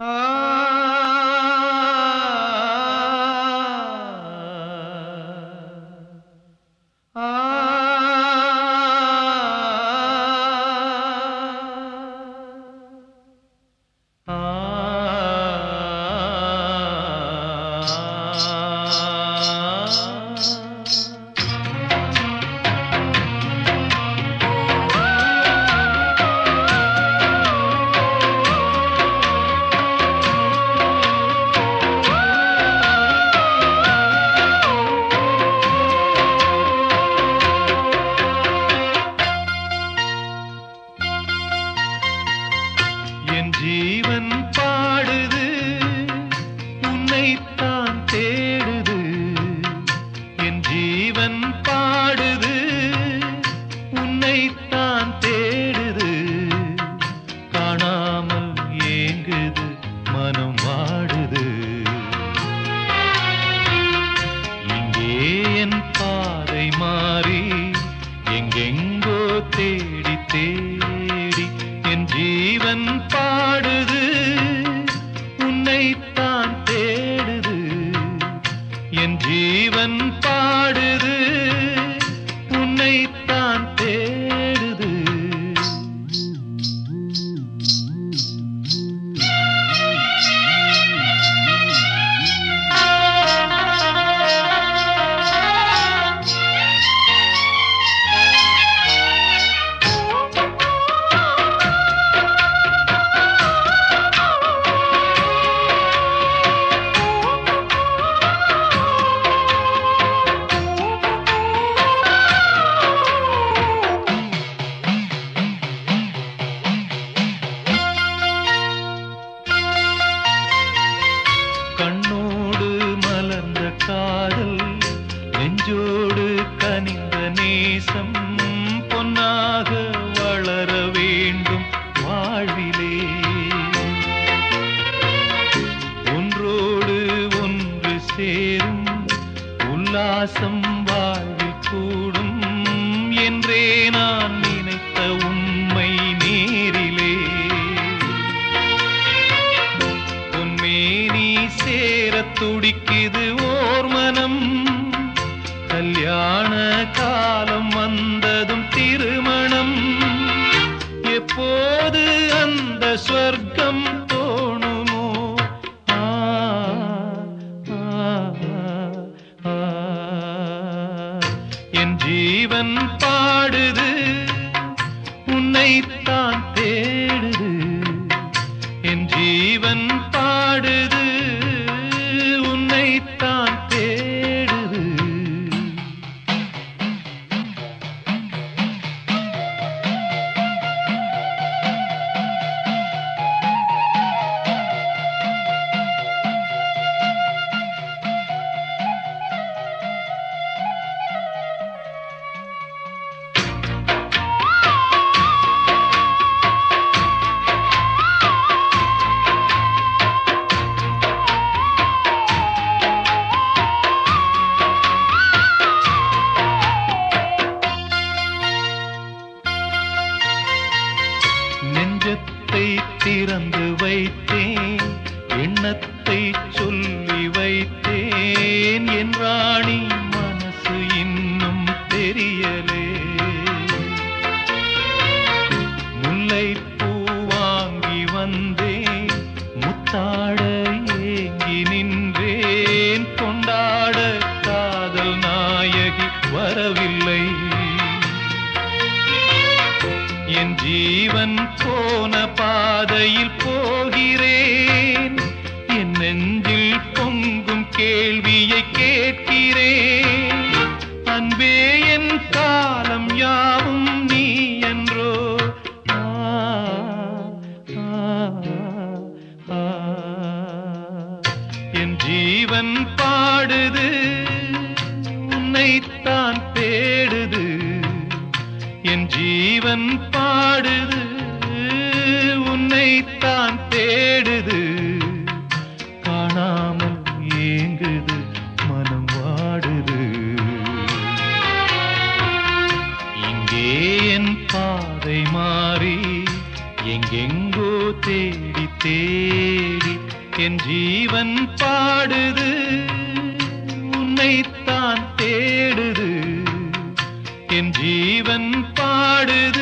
என் சேரும். உல்லாசம் வாழ்வில் கூடும். என்றே நான் நினைத்த உண்மை நேரிலே. பொன்மேனி சேரத் துடிக்குது ஓர் மனம். கல்யாண காலம் வந்ததும் திருமணம். எப்போது அந்த ஸ்வர்க்க என் ஜீவன் பாடுது உன்னைத்தான் தேடுது. என் ஜீவன் பாடுது நெஞ்சத்தை திறந்து வைத்தேன். எண்ணத்தை சொல்லி வைத்தேன். என் ராணி மனசு இன்னும் தெரியலே. முல்லைப்பூ வாங்கி வந்தேன். முத்தாட ஏங்கி நின்றேன். கொண்டாட காதல் நாயகி வரவில்லை. என் ஜீவன் போன பாதையில் போகிறேன். என் நெஞ்சில் பொங்கும் கேள்வியை கேட்கிறேன். அன்பே என் காலம் யாவும் நீ என்றோ. ஆ, ஆ, என் ஜீவன் பாடுது உன்னைத்தான் தேடுது. என் ஜீவன் பாடுது உன்னைத்தான் தேடுது. காணாமல் ஏங்குது மனம் வாடுது. இங்கே என் பாதை மாறி எங்கெங்கோ தேடி தேடி என் ஜீவன் பாடுது. உன்னைத்தான் தேடுது. என் ஜீவன் பாடுது.